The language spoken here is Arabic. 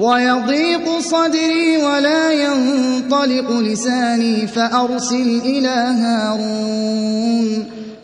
ويضيق صدري ولا ينطلق لساني فأرسل إلى هارون.